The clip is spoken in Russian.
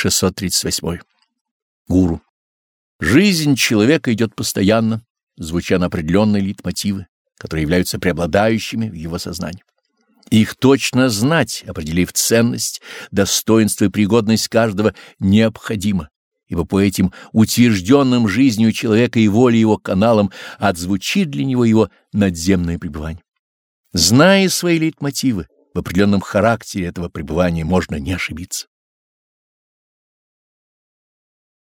638. Гуру. Жизнь человека идет постоянно, звуча на определенные литмотивы, которые являются преобладающими в его сознании. Их точно знать, определив ценность, достоинство и пригодность каждого, необходимо, ибо по этим утвержденным жизнью человека и волей его каналам отзвучит для него его надземное пребывание. Зная свои лейтмотивы, в определенном характере этого пребывания можно не ошибиться.